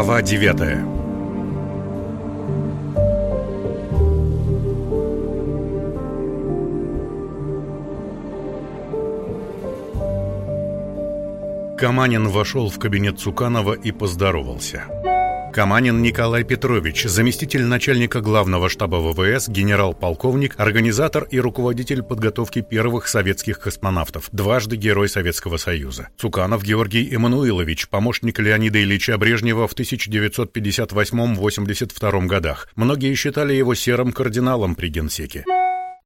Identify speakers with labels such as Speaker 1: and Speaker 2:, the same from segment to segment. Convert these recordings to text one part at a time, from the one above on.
Speaker 1: Глава 9 Каманин вошел в кабинет Цуканова и поздоровался. Каманин Николай Петрович, заместитель начальника главного штаба ВВС, генерал-полковник, организатор и руководитель подготовки первых советских космонавтов, дважды Герой Советского Союза. Цуканов Георгий Эммануилович, помощник Леонида Ильича Брежнева в 1958-82 годах. Многие считали его серым кардиналом при генсеке.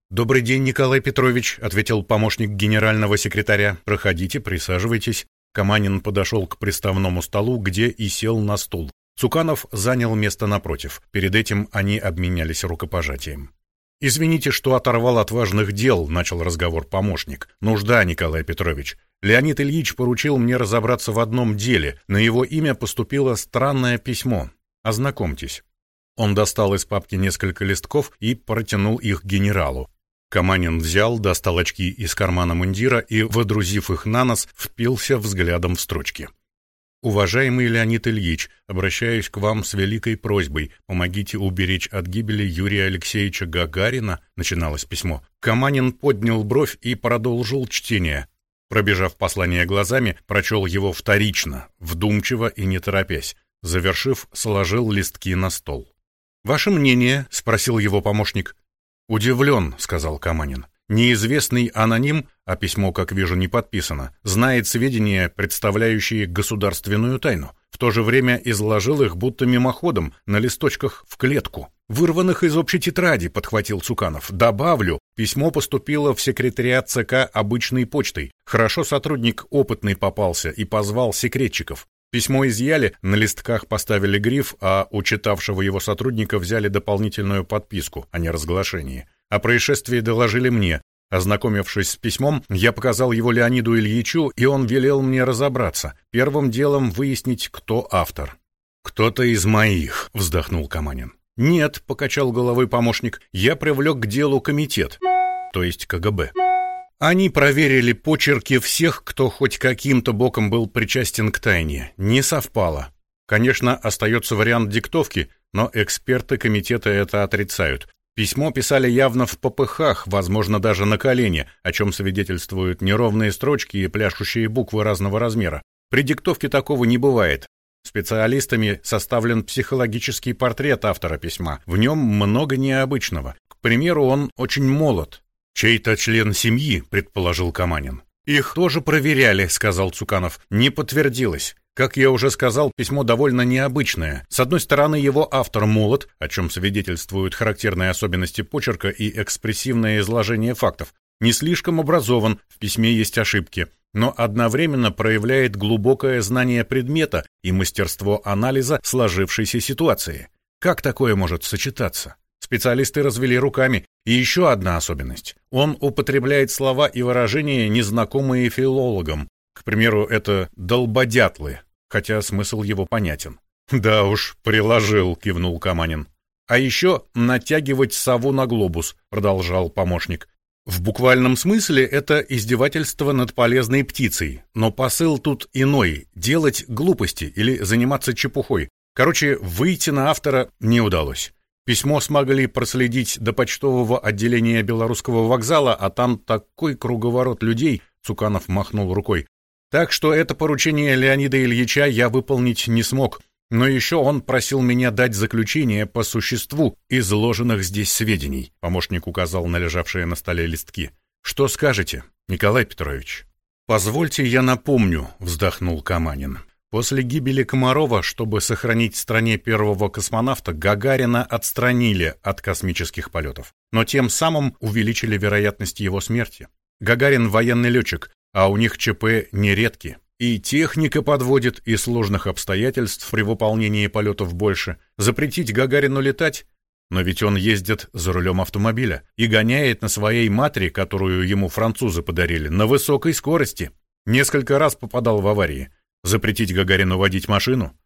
Speaker 1: «Добрый день, Николай Петрович», — ответил помощник генерального секретаря. «Проходите, присаживайтесь». Каманин подошел к приставному столу, где и сел на стул. Цуканов занял место напротив. Перед этим они обменялись рукопожатием. «Извините, что оторвал от важных дел», — начал разговор помощник. «Нужда, Николай Петрович. Леонид Ильич поручил мне разобраться в одном деле. На его имя поступило странное письмо. Ознакомьтесь». Он достал из папки несколько листков и протянул их генералу. Каманин взял, достал очки из кармана мундира и, водрузив их на нос, впился взглядом в строчки. Уважаемый Леонид Ильич, обращаюсь к вам с великой просьбой. Помогите уберечь от гибели Юрия Алексеевича Гагарина, начиналось письмо. Каманин поднял бровь и продолжил чтение. Пробежав послание глазами, прочел его вторично, вдумчиво и не торопясь. Завершив, сложил листки на стол. «Ваше мнение?» — спросил его помощник. «Удивлен», — сказал Каманин. Неизвестный аноним, а письмо, как вижу, не подписано, знает сведения, представляющие государственную тайну. В то же время изложил их будто мимоходом на листочках в клетку. «Вырванных из общей тетради», — подхватил Цуканов. «Добавлю, письмо поступило в секретариат ЦК обычной почтой. Хорошо сотрудник опытный попался и позвал секретчиков. Письмо изъяли, на листках поставили гриф, а у читавшего его сотрудника взяли дополнительную подписку о неразглашении. О происшествии доложили мне. Ознакомившись с письмом, я показал его Леониду Ильичу, и он велел мне разобраться. Первым делом выяснить, кто автор. «Кто-то из моих», — вздохнул Каманин. «Нет», — покачал головой помощник, — «я привлек к делу комитет, то есть КГБ». Они проверили почерки всех, кто хоть каким-то боком был причастен к тайне. Не совпало. Конечно, остается вариант диктовки, но эксперты комитета это отрицают. Письмо писали явно в попыхах, возможно, даже на колени, о чем свидетельствуют неровные строчки и пляшущие буквы разного размера. При диктовке такого не бывает. Специалистами составлен психологический портрет автора письма. В нем много необычного. К примеру, он очень молод. «Чей-то член семьи», — предположил Каманин. «Их тоже проверяли», — сказал Цуканов. «Не подтвердилось. Как я уже сказал, письмо довольно необычное. С одной стороны, его автор молод, о чем свидетельствуют характерные особенности почерка и экспрессивное изложение фактов. Не слишком образован, в письме есть ошибки, но одновременно проявляет глубокое знание предмета и мастерство анализа сложившейся ситуации. Как такое может сочетаться? Специалисты развели руками. И еще одна особенность. Он употребляет слова и выражения, незнакомые филологам, к примеру, это «долбодятлы», хотя смысл его понятен. «Да уж, приложил», — кивнул Каманин. «А еще натягивать сову на глобус», — продолжал помощник. В буквальном смысле это издевательство над полезной птицей, но посыл тут иной — делать глупости или заниматься чепухой. Короче, выйти на автора не удалось. Письмо смогли проследить до почтового отделения Белорусского вокзала, а там такой круговорот людей, Цуканов махнул рукой, так что это поручение Леонида Ильича я выполнить не смог. Но еще он просил меня дать заключение по существу изложенных здесь сведений. Помощник указал на лежавшие на столе листки. Что скажете, Николай Петрович? Позвольте я напомню, вздохнул Каманин. После гибели Комарова, чтобы сохранить стране первого космонавта, Гагарина отстранили от космических полетов, но тем самым увеличили вероятность его смерти. Гагарин военный летчик, а у них ЧП нередки. И техника подводит, и сложных обстоятельств при выполнении полетов больше. Запретить Гагарину летать? Но ведь он ездит за рулем автомобиля и гоняет на своей матре, которую ему французы подарили, на высокой скорости. Несколько раз попадал в аварии. Запретить Гагарину водить машину?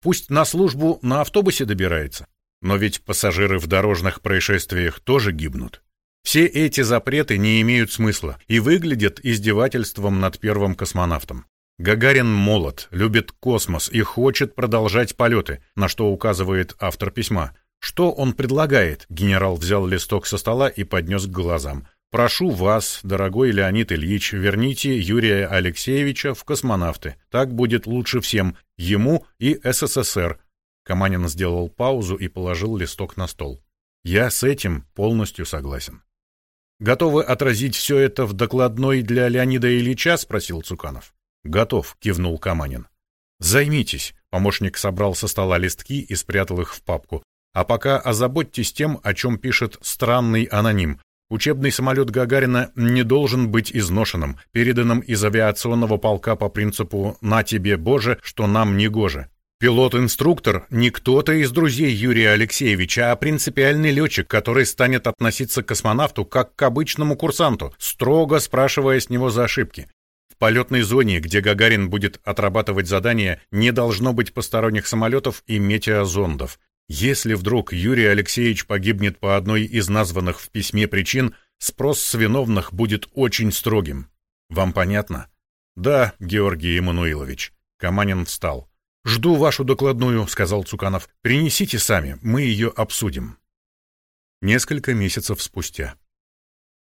Speaker 1: Пусть на службу на автобусе добирается. Но ведь пассажиры в дорожных происшествиях тоже гибнут. Все эти запреты не имеют смысла и выглядят издевательством над первым космонавтом. Гагарин молод, любит космос и хочет продолжать полеты, на что указывает автор письма. Что он предлагает? Генерал взял листок со стола и поднес к глазам. Прошу вас, дорогой Леонид Ильич, верните Юрия Алексеевича в космонавты. Так будет лучше всем, ему и СССР. Каманин сделал паузу и положил листок на стол. Я с этим полностью согласен. Готовы отразить все это в докладной для Леонида Ильича, спросил Цуканов. Готов, кивнул Каманин. Займитесь. Помощник собрал со стола листки и спрятал их в папку. А пока озаботьтесь тем, о чем пишет странный аноним. Учебный самолет Гагарина не должен быть изношенным, переданным из авиационного полка по принципу «на тебе, Боже, что нам не гоже». Пилот-инструктор не кто-то из друзей Юрия Алексеевича, а принципиальный летчик, который станет относиться к космонавту как к обычному курсанту, строго спрашивая с него за ошибки. В полетной зоне, где Гагарин будет отрабатывать задания, не должно быть посторонних самолетов и метеозондов. Если вдруг Юрий Алексеевич погибнет по одной из названных в письме причин, спрос с виновных будет очень строгим. Вам понятно? Да, Георгий Эммануилович. Каманин встал. Жду вашу докладную, сказал Цуканов. Принесите сами, мы ее обсудим. Несколько месяцев спустя.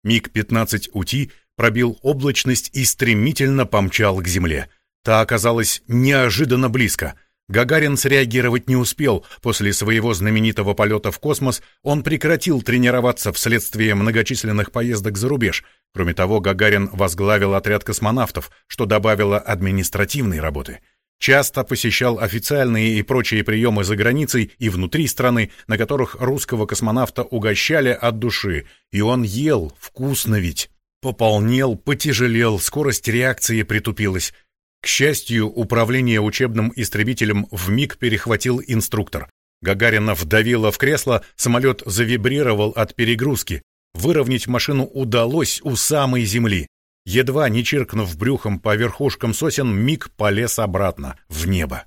Speaker 1: МиГ-15 УТИ пробил облачность и стремительно помчал к земле. Та оказалась неожиданно близко — Гагарин среагировать не успел. После своего знаменитого полета в космос он прекратил тренироваться вследствие многочисленных поездок за рубеж. Кроме того, Гагарин возглавил отряд космонавтов, что добавило административной работы. Часто посещал официальные и прочие приемы за границей и внутри страны, на которых русского космонавта угощали от души. И он ел, вкусно ведь. Пополнел, потяжелел, скорость реакции притупилась. К счастью, управление учебным истребителем в миг перехватил инструктор. Гагарина вдавило в кресло, самолет завибрировал от перегрузки. Выровнять машину удалось у самой земли. Едва не чиркнув брюхом по верхушкам сосен, миг полез обратно, в небо.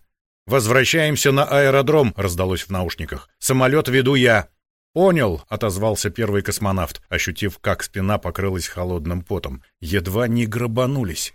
Speaker 1: «Возвращаемся на аэродром», — раздалось в наушниках. «Самолет веду я». «Понял», — отозвался первый космонавт, ощутив, как спина покрылась холодным потом. Едва не грабанулись.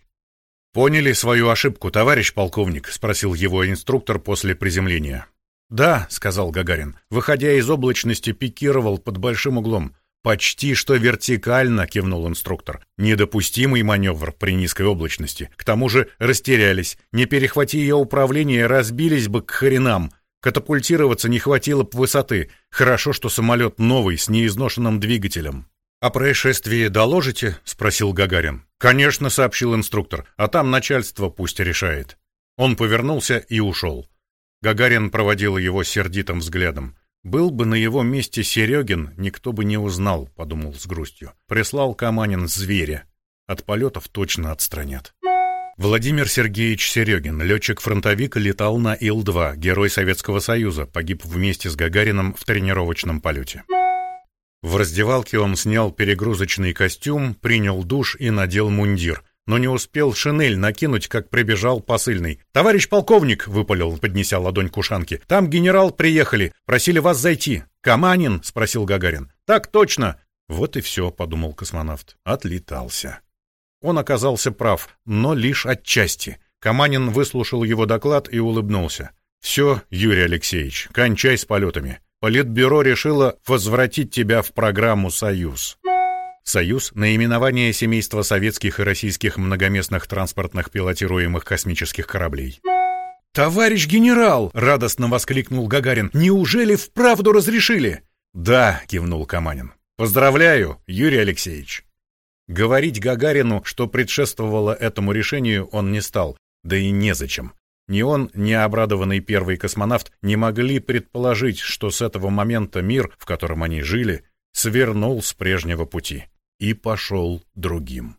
Speaker 1: «Поняли свою ошибку, товарищ полковник?» — спросил его инструктор после приземления. «Да», — сказал Гагарин, выходя из облачности, пикировал под большим углом. «Почти что вертикально», — кивнул инструктор. «Недопустимый маневр при низкой облачности. К тому же растерялись. Не перехвати ее управление, разбились бы к хренам. Катапультироваться не хватило б высоты. Хорошо, что самолет новый, с неизношенным двигателем». «О происшествии доложите?» — спросил Гагарин. «Конечно», — сообщил инструктор, — «а там начальство пусть решает». Он повернулся и ушел. Гагарин проводил его сердитым взглядом. «Был бы на его месте Серегин, никто бы не узнал», — подумал с грустью. Прислал Каманин зверя. От полетов точно отстранят. Владимир Сергеевич Серегин, летчик-фронтовик, летал на Ил-2, герой Советского Союза, погиб вместе с Гагарином в тренировочном полете. В раздевалке он снял перегрузочный костюм, принял душ и надел мундир. Но не успел шинель накинуть, как прибежал посыльный. «Товарищ полковник!» — выпалил, поднеся ладонь к ушанке. «Там генерал приехали. Просили вас зайти». «Каманин?» — спросил Гагарин. «Так точно!» «Вот и все», — подумал космонавт. Отлетался. Он оказался прав, но лишь отчасти. Каманин выслушал его доклад и улыбнулся. «Все, Юрий Алексеевич, кончай с полетами. Политбюро решило возвратить тебя в программу «Союз». «Союз» — наименование семейства советских и российских многоместных транспортных пилотируемых космических кораблей. «Товарищ генерал!» — радостно воскликнул Гагарин. «Неужели вправду разрешили?» «Да», — кивнул Каманин. «Поздравляю, Юрий Алексеевич». Говорить Гагарину, что предшествовало этому решению, он не стал, да и незачем. Ни он, ни обрадованный первый космонавт не могли предположить, что с этого момента мир, в котором они жили, свернул с прежнего пути и пошел другим.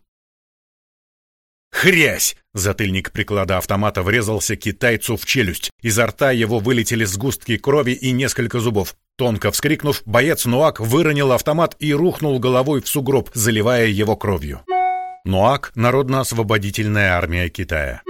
Speaker 1: «Хрясь!» — затыльник приклада автомата врезался китайцу в челюсть. Изо рта его вылетели сгустки крови и несколько зубов. Тонко вскрикнув, боец Нуак выронил автомат и рухнул головой в сугроб, заливая его кровью. Нуак — Народно-освободительная армия Китая.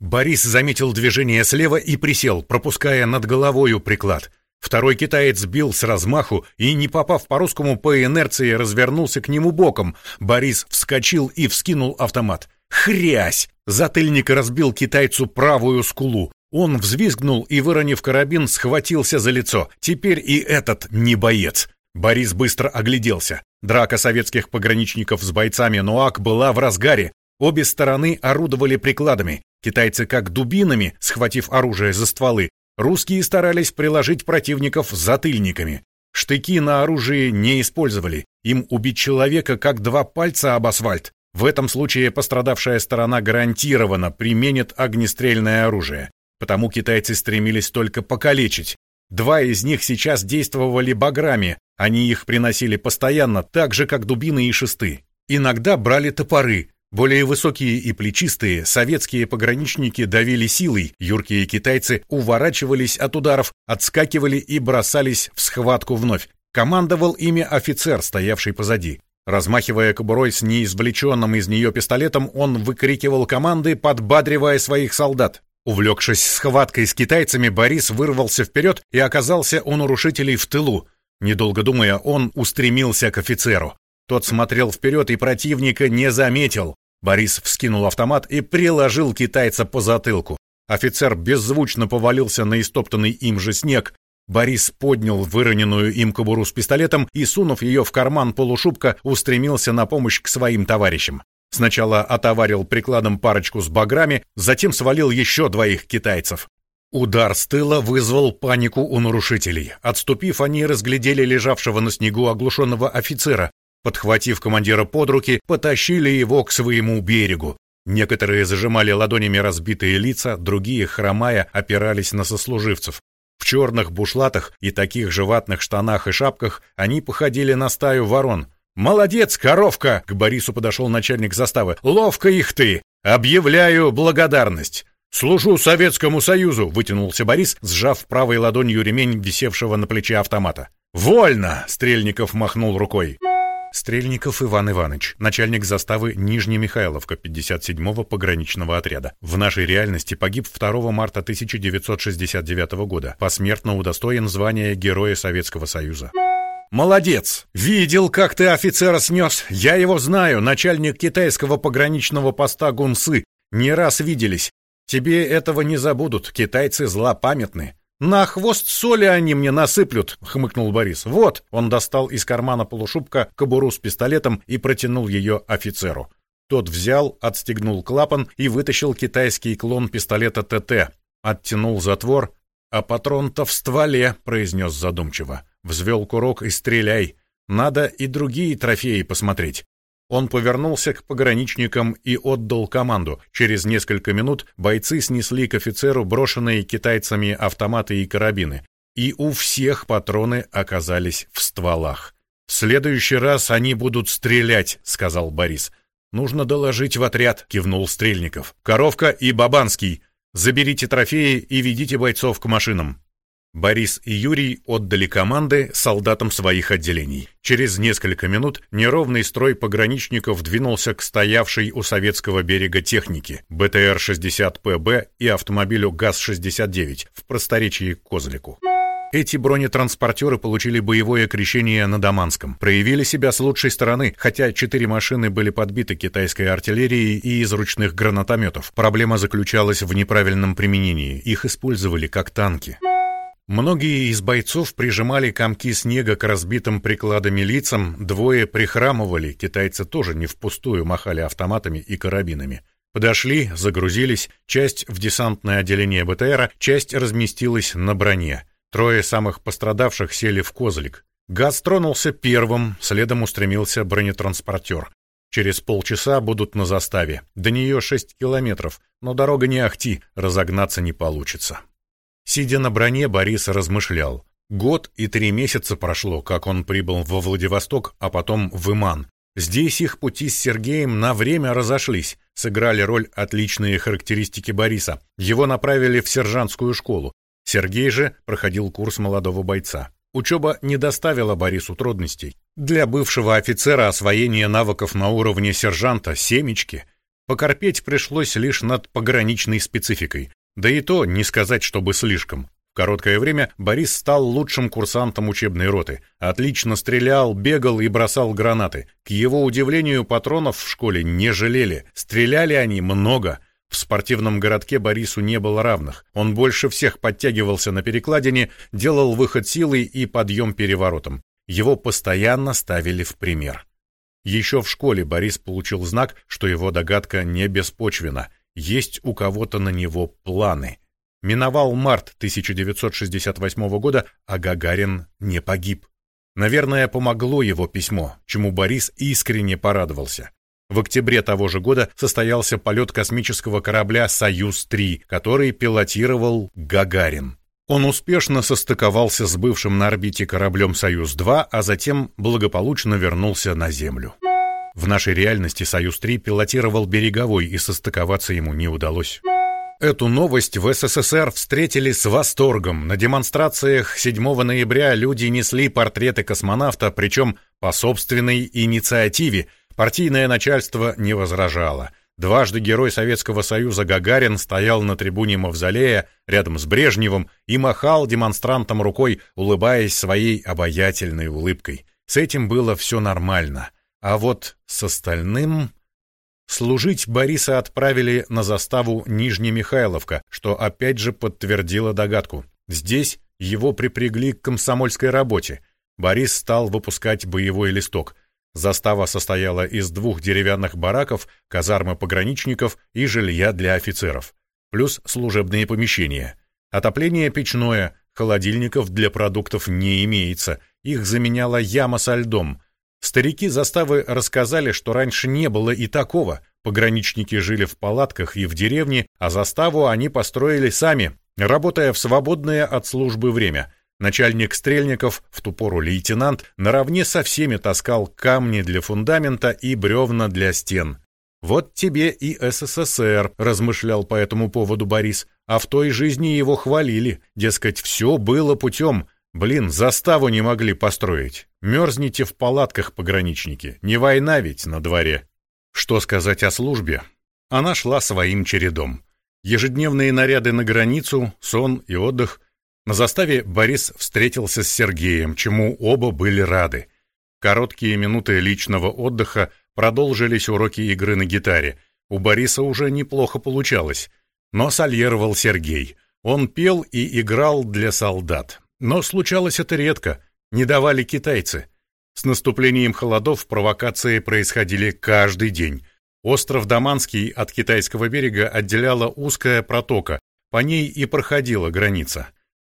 Speaker 1: Борис заметил движение слева и присел, пропуская над головою приклад. Второй китаец бил с размаху и, не попав по русскому, по инерции развернулся к нему боком. Борис вскочил и вскинул автомат. Хрясь! Затыльник разбил китайцу правую скулу. Он взвизгнул и, выронив карабин, схватился за лицо. Теперь и этот не боец. Борис быстро огляделся. Драка советских пограничников с бойцами НОАК была в разгаре. Обе стороны орудовали прикладами. Китайцы как дубинами, схватив оружие за стволы. Русские старались приложить противников затыльниками. Штыки на оружие не использовали. Им убить человека как два пальца об асфальт. В этом случае пострадавшая сторона гарантированно применит огнестрельное оружие. Потому китайцы стремились только покалечить. Два из них сейчас действовали баграми, они их приносили постоянно, так же, как дубины и шесты. Иногда брали топоры. Более высокие и плечистые советские пограничники давили силой, юркие китайцы уворачивались от ударов, отскакивали и бросались в схватку вновь. Командовал ими офицер, стоявший позади. Размахивая кобурой с неизвлеченным из нее пистолетом, он выкрикивал команды, подбадривая своих солдат. Увлекшись схваткой с китайцами, Борис вырвался вперед и оказался у нарушителей в тылу. Недолго думая, он устремился к офицеру. Тот смотрел вперед и противника не заметил. Борис вскинул автомат и приложил китайца по затылку. Офицер беззвучно повалился на истоптанный им же снег. Борис поднял выроненную им кобуру с пистолетом и, сунув ее в карман полушубка, устремился на помощь к своим товарищам. Сначала отоварил прикладом парочку с баграми, затем свалил еще двоих китайцев. Удар с тыла вызвал панику у нарушителей. Отступив, они разглядели лежавшего на снегу оглушенного офицера. Подхватив командира под руки, потащили его к своему берегу. Некоторые зажимали ладонями разбитые лица, другие, хромая, опирались на сослуживцев. В черных бушлатах и таких же ватных штанах и шапках они походили на стаю ворон. «Молодец, коровка!» — к Борису подошел начальник заставы. «Ловко их ты! Объявляю благодарность!» «Служу Советскому Союзу!» — вытянулся Борис, сжав правой ладонью ремень, висевшего на плече автомата. «Вольно!» — Стрельников махнул рукой. Стрельников Иван Иванович, начальник заставы Нижнемихайловка 57-го пограничного отряда. В нашей реальности погиб 2 марта 1969 года, посмертно удостоен звания Героя Советского Союза. «Молодец! Видел, как ты офицера снес. Я его знаю, начальник китайского пограничного поста Гунсы. Не раз виделись. Тебе этого не забудут, китайцы злопамятны». «На хвост соли они мне насыплют», — хмыкнул Борис. «Вот», — он достал из кармана полушубка кобуру с пистолетом и протянул ее офицеру. Тот взял, отстегнул клапан и вытащил китайский клон пистолета ТТ. Оттянул затвор. «А патрон-то в стволе», — произнес задумчиво. Взвел курок и стреляй. Надо и другие трофеи посмотреть. Он повернулся к пограничникам и отдал команду. Через несколько минут бойцы снесли к офицеру брошенные китайцами автоматы и карабины. И у всех патроны оказались в стволах. «В следующий раз они будут стрелять», — сказал Борис. «Нужно доложить в отряд», — кивнул Стрельников. «Коровка и Бабанский. Заберите трофеи и ведите бойцов к машинам». Борис и Юрий отдали команды солдатам своих отделений. Через несколько минут неровный строй пограничников двинулся к стоявшей у советского берега технике БТР-60ПБ и автомобилю ГАЗ-69 в просторечии Козлику. Эти бронетранспортеры получили боевое крещение на Даманском, проявили себя с лучшей стороны, хотя четыре машины были подбиты китайской артиллерией и из ручных гранатометов. Проблема заключалась в неправильном применении, их использовали как танки. Многие из бойцов прижимали комки снега к разбитым прикладами лицам, двое прихрамывали, китайцы тоже не впустую махали автоматами и карабинами. Подошли, загрузились, часть в десантное отделение БТРа, часть разместилась на броне. Трое самых пострадавших сели в козлик. Газ тронулся первым, следом устремился бронетранспортер. Через полчаса будут на заставе. До нее шесть километров, но дорога не ахти, разогнаться не получится. Сидя на броне, Борис размышлял. Год и три месяца прошло, как он прибыл во Владивосток, а потом в Иман. Здесь их пути с Сергеем на время разошлись, сыграли роль отличные характеристики Бориса. Его направили в сержантскую школу. Сергей же проходил курс молодого бойца. Учеба не доставила Борису трудностей. Для бывшего офицера освоение навыков на уровне сержанта семечки. Покорпеть пришлось лишь над пограничной спецификой. Да и то не сказать, чтобы слишком. короткое время Борис стал лучшим курсантом учебной роты. Отлично стрелял, бегал и бросал гранаты. К его удивлению, патронов в школе не жалели. Стреляли они много. В спортивном городке Борису не было равных. Он больше всех подтягивался на перекладине, делал выход силой и подъем переворотом. Его постоянно ставили в пример. Еще в школе Борис получил знак, что его догадка не беспочвена. Есть у кого-то на него планы. Миновал март 1968 года, а Гагарин не погиб. Наверное, помогло его письмо, чему Борис искренне порадовался. В октябре того же года состоялся полет космического корабля «Союз-3», который пилотировал Гагарин. Он успешно состыковался с бывшим на орбите кораблем «Союз-2», а затем благополучно вернулся на Землю. В нашей реальности «Союз-3» пилотировал береговой, и состыковаться ему не удалось. Эту новость в СССР встретили с восторгом. На демонстрациях 7 ноября люди несли портреты космонавта, причем по собственной инициативе – Партийное начальство не возражало. Дважды герой Советского Союза Гагарин стоял на трибуне Мавзолея рядом с Брежневым и махал демонстрантам рукой, улыбаясь своей обаятельной улыбкой. С этим было все нормально. А вот с остальным... Служить Бориса отправили на заставу Нижнемихайловка, что опять же подтвердило догадку. Здесь его припрягли к комсомольской работе. Борис стал выпускать боевой листок — Застава состояла из двух деревянных бараков, казармы пограничников и жилья для офицеров, плюс служебные помещения. Отопление печное, холодильников для продуктов не имеется, их заменяла яма со льдом. Старики заставы рассказали, что раньше не было и такого. Пограничники жили в палатках и в деревне, а заставу они построили сами, работая в свободное от службы время. Начальник Стрельников, в ту пору лейтенант, наравне со всеми таскал камни для фундамента и бревна для стен. «Вот тебе и СССР», — размышлял по этому поводу Борис, а в той жизни его хвалили, дескать, все было путем. Блин, заставу не могли построить. Мерзните в палатках, пограничники, не война ведь на дворе. Что сказать о службе? Она шла своим чередом. Ежедневные наряды на границу, сон и отдых — на заставе Борис встретился с Сергеем, чему оба были рады. Короткие минуты личного отдыха продолжились уроки игры на гитаре. У Бориса уже неплохо получалось. Но сольеровал Сергей. Он пел и играл для солдат. Но случалось это редко. Не давали китайцы. С наступлением холодов провокации происходили каждый день. Остров Даманский от китайского берега отделяла узкая протока. По ней и проходила граница.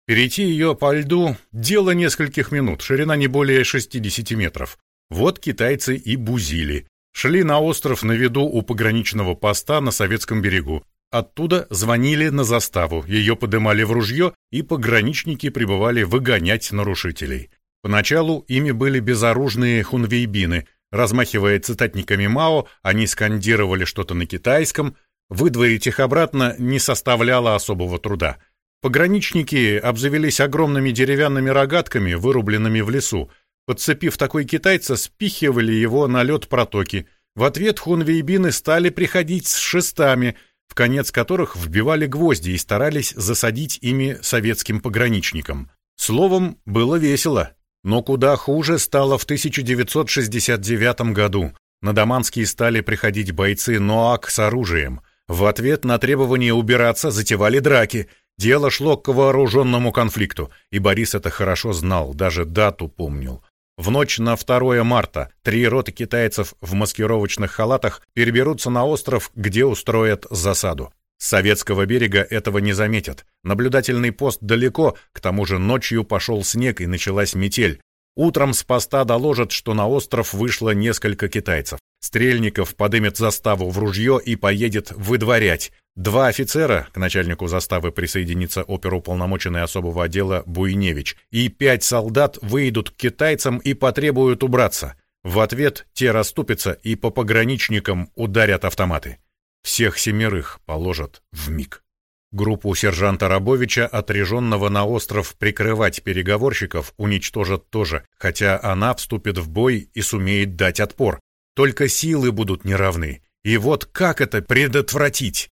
Speaker 1: Перейти ее по льду – дело нескольких минут, ширина не более 60 метров. Вот китайцы и бузили. Шли на остров на виду у пограничного поста на советском берегу. Оттуда звонили на заставу, ее подымали в ружье, и пограничники прибывали выгонять нарушителей. Поначалу ими были безоружные хунвейбины. Размахивая цитатниками Мао, они скандировали что-то на китайском. Выдворить их обратно не составляло особого труда – Пограничники обзавелись огромными деревянными рогатками, вырубленными в лесу. Подцепив такой китайца, спихивали его на лед протоки. В ответ хунвейбины стали приходить с шестами, в конец которых вбивали гвозди и старались засадить ими советским пограничникам. Словом, было весело. Но куда хуже стало в 1969 году. На Даманские стали приходить бойцы НОАК с оружием. В ответ на требование убираться затевали драки – Дело шло к вооруженному конфликту, и Борис это хорошо знал, даже дату помнил. В ночь на 2 марта три роты китайцев в маскировочных халатах переберутся на остров, где устроят засаду. С советского берега этого не заметят. Наблюдательный пост далеко, к тому же ночью пошел снег и началась метель. Утром с поста доложат, что на остров вышло несколько китайцев. Стрельников подымет заставу в ружье и поедет выдворять. Два офицера, к начальнику заставы присоединится оперуполномоченный особого отдела Буйневич, и пять солдат выйдут к китайцам и потребуют убраться. В ответ те расступятся и по пограничникам ударят автоматы. Всех семерых положат в миг. Группу сержанта Рабовича, отряженного на остров прикрывать переговорщиков, уничтожат тоже, хотя она вступит в бой и сумеет дать отпор. Только силы будут неравны. И вот как это предотвратить?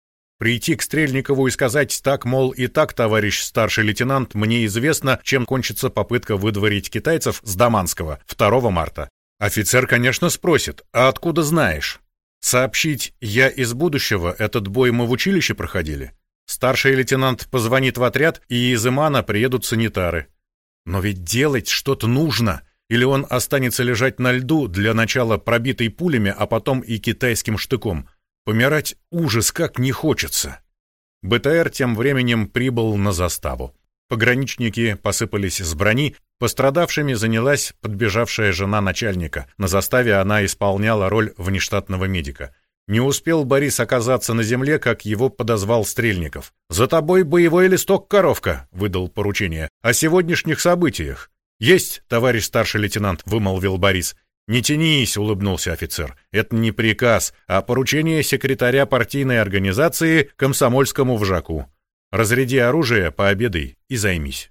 Speaker 1: Прийти к Стрельникову и сказать «так, мол, и так, товарищ старший лейтенант, мне известно, чем кончится попытка выдворить китайцев с Даманского 2 марта». Офицер, конечно, спросит «а откуда знаешь?» Сообщить «я из будущего, этот бой мы в училище проходили». Старший лейтенант позвонит в отряд, и из Имана приедут санитары. Но ведь делать что-то нужно, или он останется лежать на льду, для начала пробитой пулями, а потом и китайским штыком. Помирать ужас как не хочется. БТР тем временем прибыл на заставу. Пограничники посыпались с брони, пострадавшими занялась подбежавшая жена начальника. На заставе она исполняла роль внештатного медика. Не успел Борис оказаться на земле, как его подозвал Стрельников. «За тобой боевой листок, коровка!» — выдал поручение. «О сегодняшних событиях». «Есть, товарищ старший лейтенант», — вымолвил Борис. «Не тянись», — улыбнулся офицер. «Это не приказ, а поручение секретаря партийной организации комсомольскому вжаку. Разряди оружие, пообедай и займись».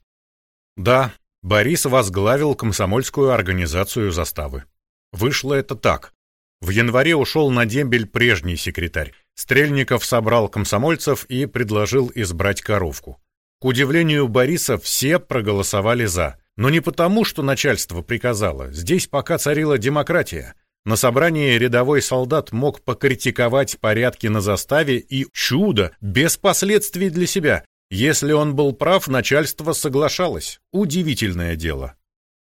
Speaker 1: Да, Борис возглавил комсомольскую организацию заставы. Вышло это так. В январе ушел на дембель прежний секретарь. Стрельников собрал комсомольцев и предложил избрать коровку. К удивлению Бориса, все проголосовали «за». Но не потому, что начальство приказало. Здесь пока царила демократия. На собрании рядовой солдат мог покритиковать порядки на заставе и, чудо, без последствий для себя. Если он был прав, начальство соглашалось. Удивительное дело.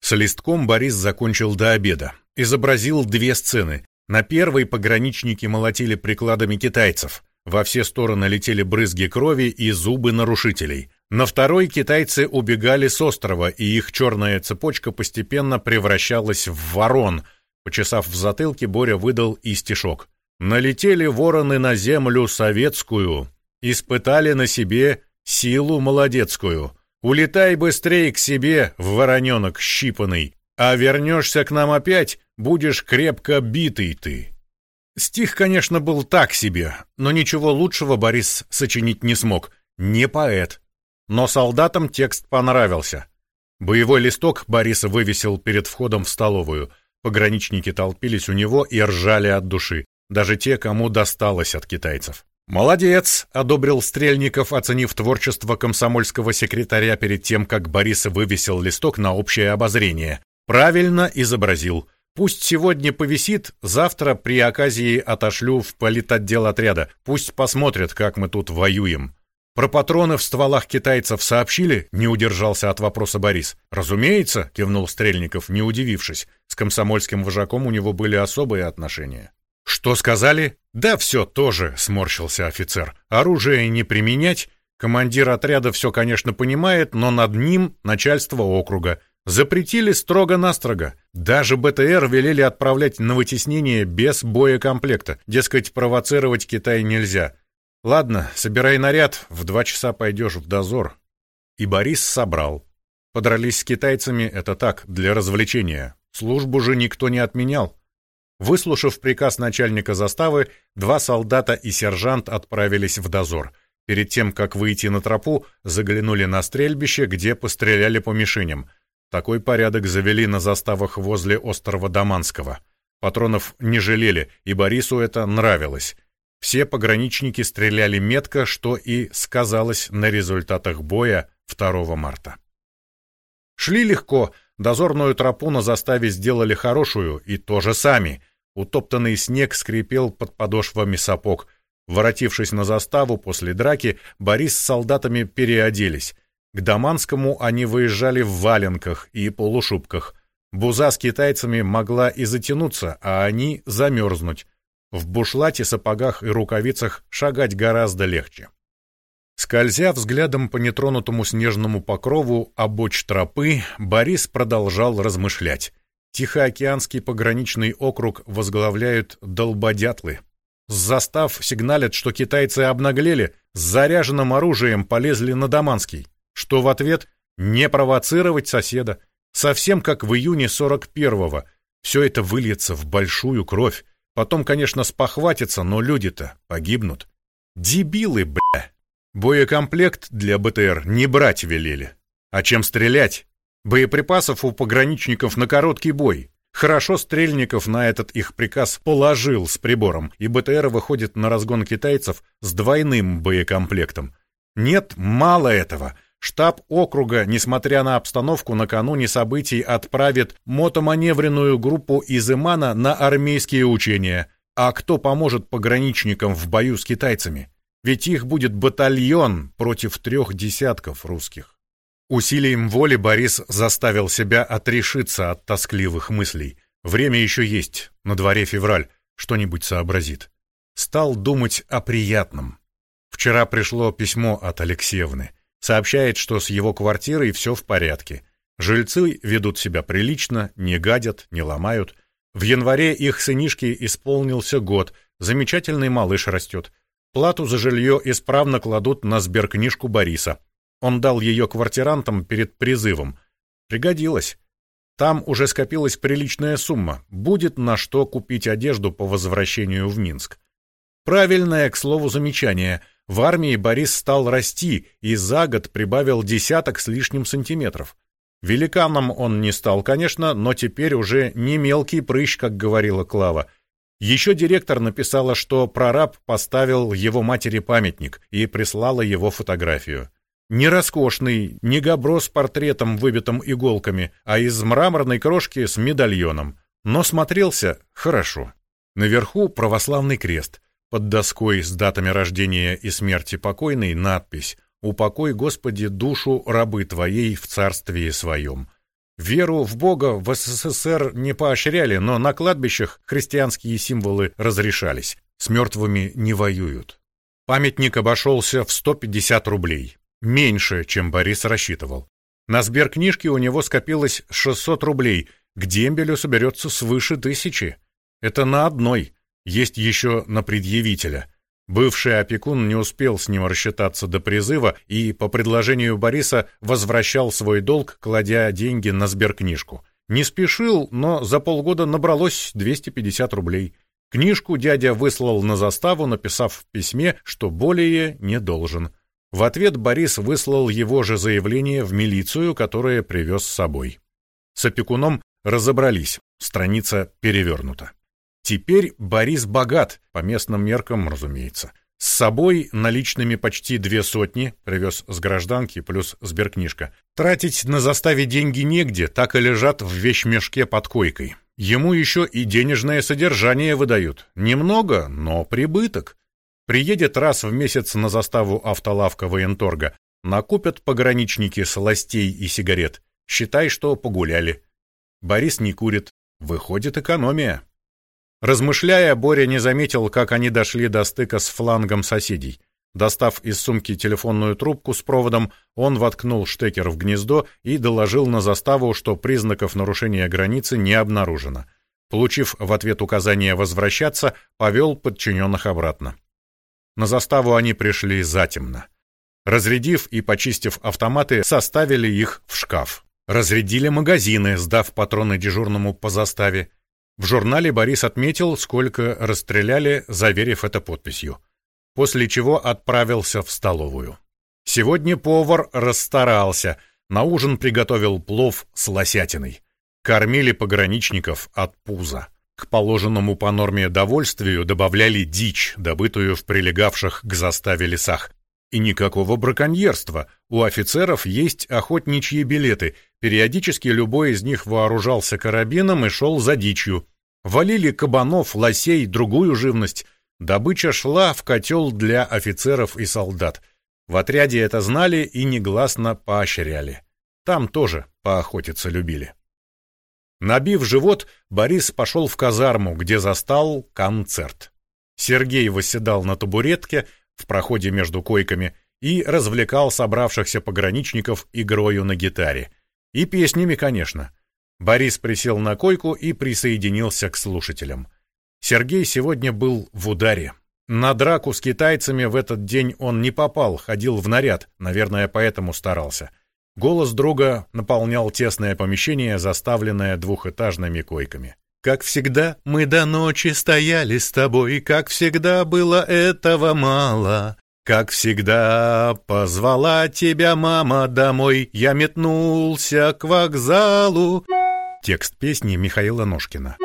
Speaker 1: С листком Борис закончил до обеда. Изобразил две сцены. На первой пограничники молотили прикладами китайцев. Во все стороны летели брызги крови и зубы нарушителей. На второй китайцы убегали с острова, и их черная цепочка постепенно превращалась в ворон. Почесав в затылке, Боря выдал и стишок. «Налетели вороны на землю советскую, испытали на себе силу молодецкую. Улетай быстрей к себе, вороненок щипанный, а вернешься к нам опять, будешь крепко битый ты. Стих, конечно, был так себе, но ничего лучшего Борис сочинить не смог. Не поэт. Но солдатам текст понравился. Боевой листок Борис вывесил перед входом в столовую. Пограничники толпились у него и ржали от души, даже те, кому досталось от китайцев. «Молодец!» — одобрил Стрельников, оценив творчество комсомольского секретаря перед тем, как Борис вывесил листок на общее обозрение. Правильно изобразил. Пусть сегодня повисит, завтра при оказии отошлю в политотдел отряда. Пусть посмотрят, как мы тут воюем. Про патроны в стволах китайцев сообщили? Не удержался от вопроса Борис. Разумеется, кивнул Стрельников, не удивившись. С комсомольским вожаком у него были особые отношения. Что сказали? Да все тоже, сморщился офицер. Оружие не применять. Командир отряда все, конечно, понимает, но над ним начальство округа. Запретили строго-настрого. Даже БТР велели отправлять на вытеснение без боекомплекта. Дескать, провоцировать Китай нельзя. Ладно, собирай наряд, в два часа пойдешь в дозор. И Борис собрал. Подрались с китайцами, это так, для развлечения. Службу же никто не отменял. Выслушав приказ начальника заставы, два солдата и сержант отправились в дозор. Перед тем, как выйти на тропу, заглянули на стрельбище, где постреляли по мишеням. Такой порядок завели на заставах возле острова Даманского. Патронов не жалели, и Борису это нравилось. Все пограничники стреляли метко, что и сказалось на результатах боя 2 марта. Шли легко, дозорную тропу на заставе сделали хорошую, и тоже сами. Утоптанный снег скрипел под подошвами сапог. Воротившись на заставу после драки, Борис с солдатами переоделись. К Даманскому они выезжали в валенках и полушубках. Буза с китайцами могла и затянуться, а они замерзнуть. В бушлате, сапогах и рукавицах шагать гораздо легче. Скользя взглядом по нетронутому снежному покрову обоч тропы, Борис продолжал размышлять. Тихоокеанский пограничный округ возглавляют долбодятлы. С застав сигналят, что китайцы обнаглели, с заряженным оружием полезли на Даманский. Что в ответ? Не провоцировать соседа. Совсем как в июне 41-го. Все это выльется в большую кровь. Потом, конечно, спохватится, но люди-то погибнут. Дебилы, бля. Боекомплект для БТР не брать велели. А чем стрелять? Боеприпасов у пограничников на короткий бой. Хорошо Стрельников на этот их приказ положил с прибором, и БТР выходит на разгон китайцев с двойным боекомплектом. Нет, мало этого. Штаб округа, несмотря на обстановку, накануне событий отправит мотоманевренную группу из Имана на армейские учения. А кто поможет пограничникам в бою с китайцами? Ведь их будет батальон против трех десятков русских. Усилием воли Борис заставил себя отрешиться от тоскливых мыслей. Время еще есть, на дворе февраль, что-нибудь сообразит. Стал думать о приятном. Вчера пришло письмо от Алексеевны. Сообщает, что с его квартирой все в порядке. Жильцы ведут себя прилично, не гадят, не ломают. В январе их сынишке исполнился год, замечательный малыш растет. Плату за жилье исправно кладут на сберкнижку Бориса. Он дал ее квартирантам перед призывом. Пригодилось. Там уже скопилась приличная сумма. Будет на что купить одежду по возвращению в Минск. Правильное, к слову, замечание. В армии Борис стал расти и за год прибавил десяток с лишним сантиметров. Великаном он не стал, конечно, но теперь уже не мелкий прыщ, как говорила Клава. Еще директор написала, что прораб поставил его матери памятник и прислала его фотографию. Не роскошный, не гобро с портретом, выбитым иголками, а из мраморной крошки с медальоном. Но смотрелся хорошо. Наверху православный крест. Под доской с датами рождения и смерти покойной надпись «Упокой, Господи, душу рабы Твоей в царстве своем». Веру в Бога в СССР не поощряли, но на кладбищах христианские символы разрешались. С мертвыми не воюют. Памятник обошелся в 150 рублей. Меньше, чем Борис рассчитывал. На сберкнижке у него скопилось 600 рублей, к дембелю соберется свыше тысячи. Это на одной, есть еще на предъявителя. Бывший опекун не успел с ним рассчитаться до призыва и, по предложению Бориса, возвращал свой долг, кладя деньги на сберкнижку. Не спешил, но за полгода набралось 250 рублей. Книжку дядя выслал на заставу, написав в письме, что более не должен. В ответ Борис выслал его же заявление в милицию, которое привез с собой. С опекуном разобрались, страница перевернута. Теперь Борис богат, по местным меркам, разумеется. С собой наличными почти две сотни, привез с гражданки плюс сберкнижка. Тратить на заставе деньги негде, так и лежат в вещмешке под койкой. Ему еще и денежное содержание выдают. Немного, но прибыток. Приедет раз в месяц на заставу автолавка военторга. Накупят пограничники сластей и сигарет. Считай, что погуляли. Борис не курит. Выходит экономия. Размышляя, Боря не заметил, как они дошли до стыка с флангом соседей. Достав из сумки телефонную трубку с проводом, он воткнул штекер в гнездо и доложил на заставу, что признаков нарушения границы не обнаружено. Получив в ответ указание возвращаться, повел подчиненных обратно. На заставу они пришли затемно. Разрядив и почистив автоматы, составили их в шкаф. Разрядили магазины, сдав патроны дежурному по заставе. В журнале Борис отметил, сколько расстреляли, заверив это подписью. После чего отправился в столовую. Сегодня повар расстарался, на ужин приготовил плов с лосятиной. Кормили пограничников от пуза. К положенному по норме довольствию добавляли дичь, добытую в прилегавших к заставе лесах. И никакого браконьерства. У офицеров есть охотничьи билеты. Периодически любой из них вооружался карабином и шел за дичью. Валили кабанов, лосей, другую живность. Добыча шла в котел для офицеров и солдат. В отряде это знали и негласно поощряли. Там тоже поохотиться любили. Набив живот, Борис пошел в казарму, где застал концерт. Сергей восседал на табуретке в проходе между койками и развлекал собравшихся пограничников игрою на гитаре. И песнями, конечно. Борис присел на койку и присоединился к слушателям. Сергей сегодня был в ударе. На драку с китайцами в этот день он не попал, ходил в наряд, наверное, поэтому старался. Голос друга наполнял тесное помещение, заставленное двухэтажными койками. «Как всегда, мы до ночи стояли с тобой, как всегда было этого мало. Как всегда, позвала тебя мама домой, я метнулся к вокзалу». Текст песни Михаила Ножкина.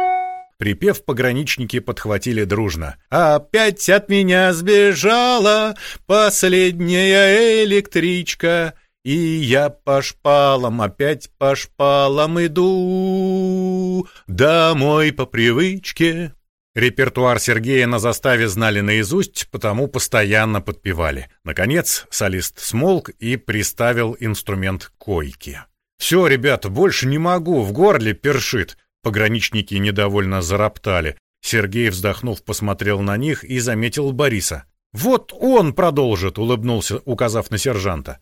Speaker 1: Припев пограничники подхватили дружно. «Опять от меня сбежала последняя электричка, и я по шпалам, опять по шпалам иду, домой по привычке». Репертуар Сергея на заставе знали наизусть, потому постоянно подпевали. Наконец солист смолк и приставил инструмент к койке. «Все, ребята, больше не могу, в горле першит». Пограничники недовольно зароптали. Сергей, вздохнув, посмотрел на них и заметил Бориса. «Вот он продолжит», — улыбнулся, указав на сержанта.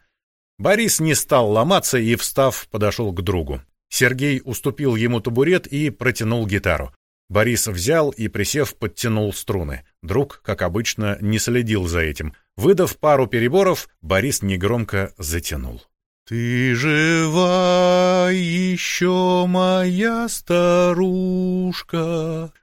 Speaker 1: Борис не стал ломаться и, встав, подошел к другу. Сергей уступил ему табурет и протянул гитару. Борис взял и, присев, подтянул струны. Друг, как обычно, не следил за этим. Выдав пару переборов, Борис негромко затянул. «Ты жива еще, моя старушка,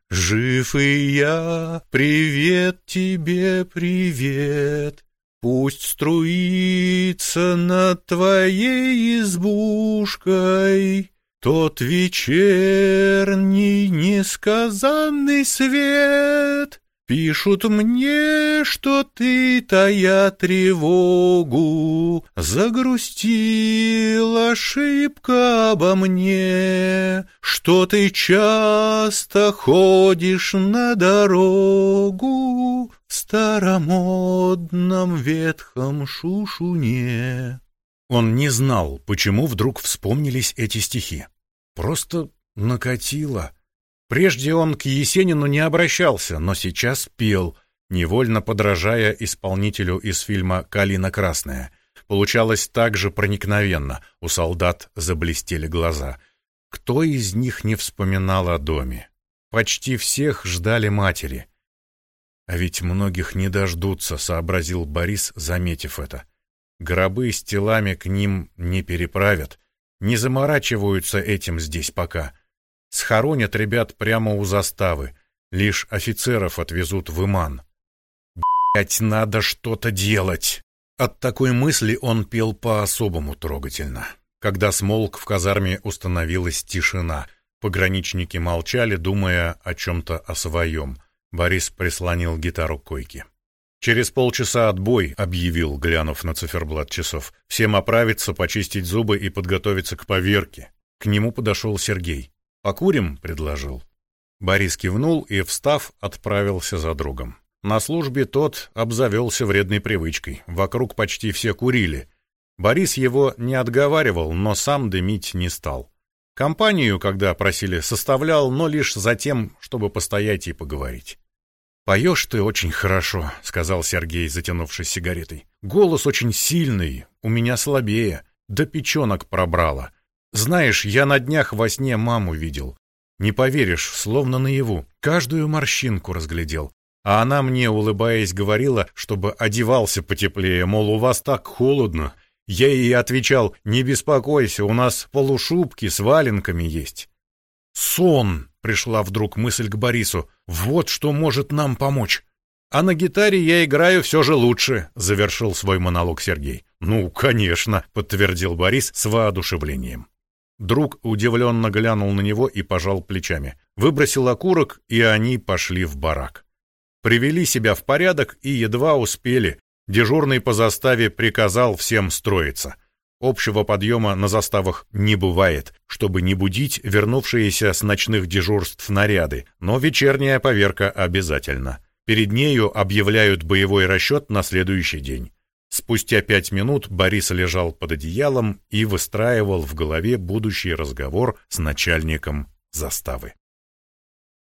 Speaker 1: Жив и я, привет тебе, привет, Пусть струится над твоей избушкой Тот вечерний несказанный свет, Пишут мне, что ты, тая тревогу, Загрустил ошибка обо мне, Что ты часто ходишь на дорогу В старомодном ветхом шушуне. Он не знал, почему вдруг вспомнились эти стихи. Просто накатило. Прежде он к Есенину не обращался, но сейчас пел, невольно подражая исполнителю из фильма «Калина красная». Получалось так же проникновенно, у солдат заблестели глаза. Кто из них не вспоминал о доме? Почти всех ждали матери. А ведь многих не дождутся, сообразил Борис, заметив это. Гробы с телами к ним не переправят, не заморачиваются этим здесь пока — Схоронят ребят прямо у заставы. Лишь офицеров отвезут в Иман. Блять, надо что-то делать. От такой мысли он пел по-особому трогательно. Когда смолк в казарме установилась тишина. Пограничники молчали, думая о чем-то о своем. Борис прислонил гитару к койке. «Через полчаса отбой», — объявил, глянув на циферблат часов. «Всем оправиться, почистить зубы и подготовиться к поверке». К нему подошел Сергей. «Покурим?» — предложил. Борис кивнул и, встав, отправился за другом. На службе тот обзавелся вредной привычкой. Вокруг почти все курили. Борис его не отговаривал, но сам дымить не стал. Компанию, когда просили, составлял, но лишь за тем, чтобы постоять и поговорить. «Поешь ты очень хорошо», — сказал Сергей, затянувшись сигаретой. «Голос очень сильный, у меня слабее, да печенок пробрало. Знаешь, я на днях во сне маму видел. Не поверишь, словно наяву. Каждую морщинку разглядел. А она мне, улыбаясь, говорила, чтобы одевался потеплее, мол, у вас так холодно. Я ей отвечал, не беспокойся, у нас полушубки с валенками есть. Сон, пришла вдруг мысль к Борису, вот что может нам помочь. А на гитаре я играю все же лучше, завершил свой монолог Сергей. Ну, конечно, подтвердил Борис с воодушевлением. Друг удивленно глянул на него и пожал плечами. Выбросил окурок, и они пошли в барак. Привели себя в порядок и едва успели. Дежурный по заставе приказал всем строиться. Общего подъема на заставах не бывает, чтобы не будить вернувшиеся с ночных дежурств наряды, но вечерняя поверка обязательно. Перед нею объявляют боевой расчет на следующий день. Спустя пять минут Борис лежал под одеялом и выстраивал в голове будущий разговор с начальником заставы.